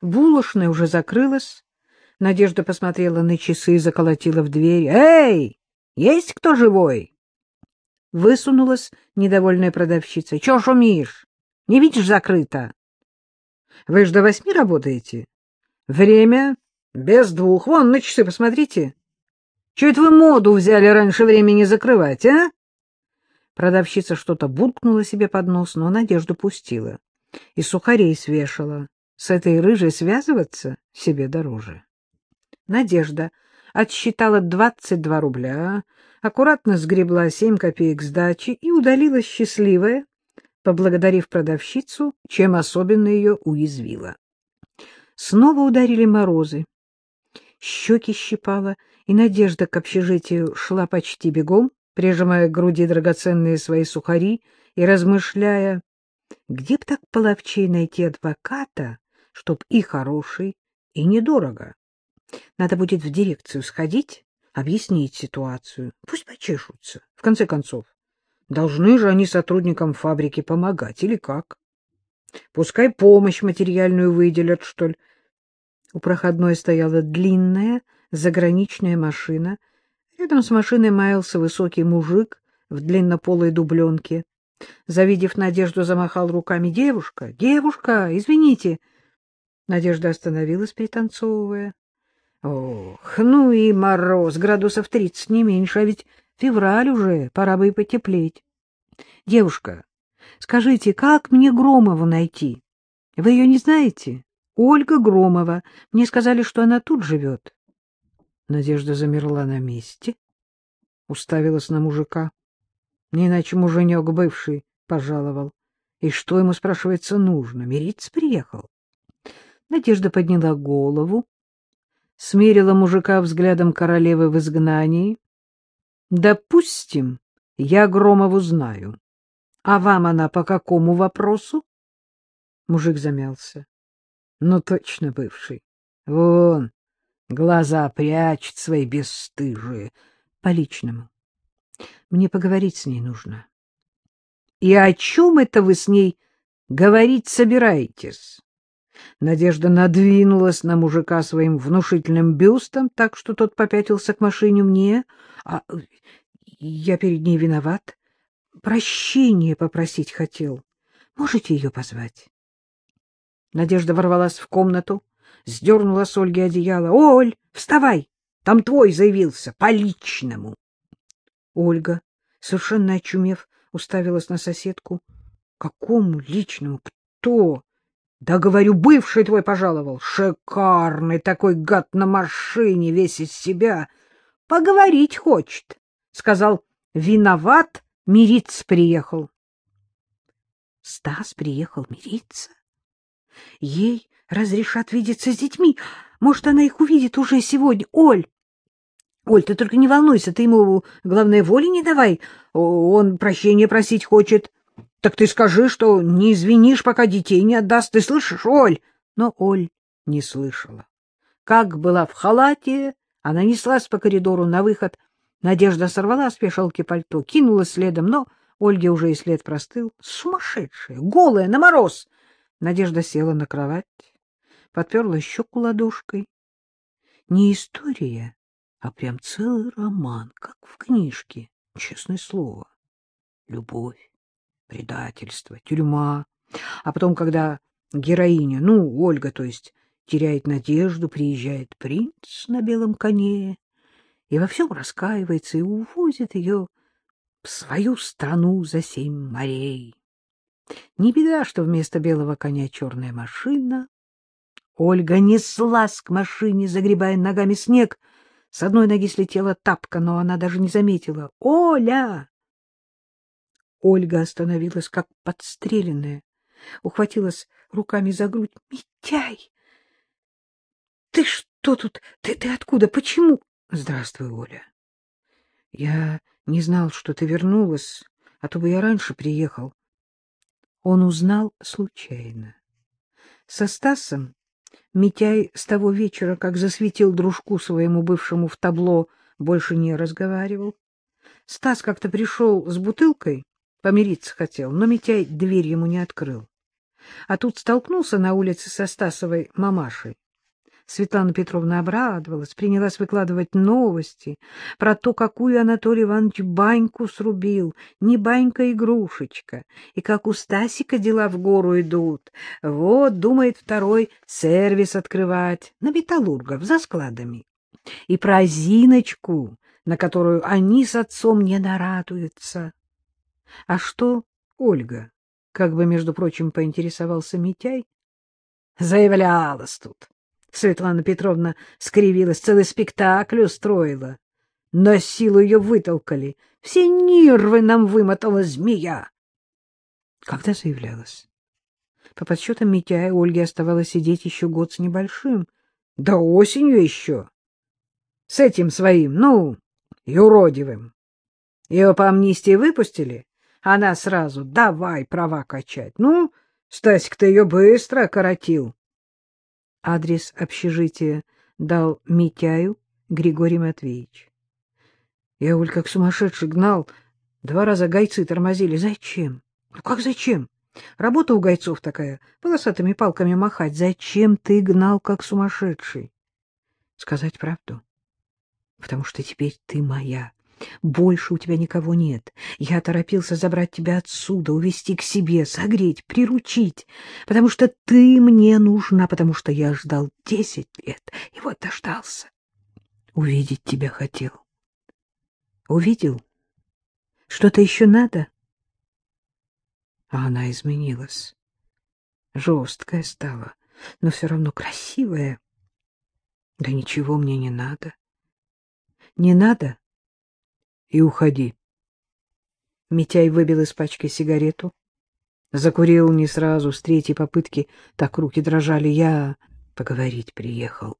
Булочная уже закрылась. Надежда посмотрела на часы и заколотила в дверь. «Эй, есть кто живой?» Высунулась недовольная продавщица. — Чего шумишь? Не видишь, закрыто. — Вы же до восьми работаете? — Время без двух. Вон, на часы посмотрите. Чего это вы моду взяли раньше времени закрывать, а? Продавщица что-то буркнула себе под нос, но надежду пустила. И сухарей свешала. С этой рыжей связываться себе дороже. Надежда отсчитала двадцать два рубля, аккуратно сгребла семь копеек сдачи и удалилась счастливая, поблагодарив продавщицу, чем особенно ее уязвила. Снова ударили морозы. Щеки щипала, и Надежда к общежитию шла почти бегом, прижимая к груди драгоценные свои сухари и размышляя, где б так половчей найти адвоката, чтоб и хороший, и недорого. Надо будет в дирекцию сходить, объяснить ситуацию. Пусть почешутся. В конце концов, должны же они сотрудникам фабрики помогать, или как? Пускай помощь материальную выделят, что ли. У проходной стояла длинная заграничная машина. Рядом с машиной маялся высокий мужик в длиннополой дубленке. Завидев Надежду, замахал руками. — Девушка, девушка, извините. Надежда остановилась, пританцовывая. Ох, ну и мороз, градусов тридцать, не меньше, а ведь февраль уже, пора бы и потеплеть. Девушка, скажите, как мне Громову найти? Вы ее не знаете? Ольга Громова. Мне сказали, что она тут живет. Надежда замерла на месте, уставилась на мужика. Не иначе муженек бывший пожаловал. И что ему, спрашивается, нужно? Мириться приехал? Надежда подняла голову, смерила мужика взглядом королевы в изгнании. — Допустим, я Громову знаю. А вам она по какому вопросу? Мужик замялся. — Ну, точно бывший. Вон, глаза прячет свои бесстыжие. По личному. Мне поговорить с ней нужно. — И о чем это вы с ней говорить собираетесь? Надежда надвинулась на мужика своим внушительным бюстом, так что тот попятился к машине мне. А я перед ней виноват. Прощение попросить хотел. Можете ее позвать? Надежда ворвалась в комнату, сдернула с Ольги одеяло. — Оль, вставай! Там твой заявился, по-личному. Ольга, совершенно очумев, уставилась на соседку. — Какому личному? Кто? Да, говорю, бывший твой пожаловал. Шикарный такой гад на машине, весь из себя. Поговорить хочет. Сказал, виноват, мириться приехал. Стас приехал мириться? Ей разрешат видеться с детьми. Может, она их увидит уже сегодня. Оль! Оль, ты только не волнуйся, ты ему, главное, воли не давай. Он прощения просить хочет. Так ты скажи, что не извинишь, пока детей не отдаст. Ты слышишь, Оль? Но Оль не слышала. Как была в халате, она неслась по коридору на выход. Надежда сорвала с вешалки пальто, кинулась следом, но Ольге уже и след простыл. Сумасшедшая, голая, на мороз. Надежда села на кровать, подперла щеку ладошкой. Не история, а прям целый роман, как в книжке, честное слово. Любовь предательство, тюрьма. А потом, когда героиня, ну, Ольга, то есть, теряет надежду, приезжает принц на белом коне и во всем раскаивается и увозит ее в свою страну за семь морей. Не беда, что вместо белого коня черная машина. Ольга неслась к машине, загребая ногами снег. С одной ноги слетела тапка, но она даже не заметила. «Оля!» Ольга остановилась, как подстреленная, ухватилась руками за грудь. — Митяй! Ты что тут? Ты, ты откуда? Почему? — Здравствуй, Оля. Я не знал, что ты вернулась, а то бы я раньше приехал. Он узнал случайно. Со Стасом Митяй с того вечера, как засветил дружку своему бывшему в табло, больше не разговаривал. Стас как-то пришел с бутылкой Помириться хотел, но Митяй дверь ему не открыл. а тут столкнулся на улице со Стасовой мамашей. Светлана Петровна обрадовалась, принялась выкладывать новости про то, какую Анатолий Иванович баньку срубил, не банька-игрушечка, и как у Стасика дела в гору идут. Вот, думает второй, сервис открывать на металлургов за складами. И про Зиночку, на которую они с отцом не нарадуются. А что Ольга? Как бы, между прочим, поинтересовался Митяй. Заявлялась тут. Светлана Петровна скривилась, целый спектакль устроила. На силу ее вытолкали. Все нервы нам вымотала змея. Когда заявлялась? По подсчетам Митяя, Ольге оставалось сидеть еще год с небольшим. Да осенью еще. С этим своим, ну, юродивым. Ее по амнистии выпустили? Она сразу давай права качать. Ну, Стасик-то ее быстро коротил. Адрес общежития дал Митяю Григорий Матвеевич. Я, Оль, как сумасшедший гнал. Два раза гайцы тормозили. Зачем? Ну как зачем? Работа у гайцов такая, полосатыми палками махать. Зачем ты гнал, как сумасшедший? Сказать правду? Потому что теперь ты моя. Больше у тебя никого нет. Я торопился забрать тебя отсюда, увезти к себе, согреть, приручить, потому что ты мне нужна, потому что я ждал десять лет и вот дождался. Увидеть тебя хотел. Увидел? Что-то еще надо? А она изменилась. Жесткая стала, но все равно красивая. Да ничего мне не надо. Не надо и уходи. Митяй выбил из пачки сигарету. Закурил не сразу, с третьей попытки, так руки дрожали. Я поговорить приехал.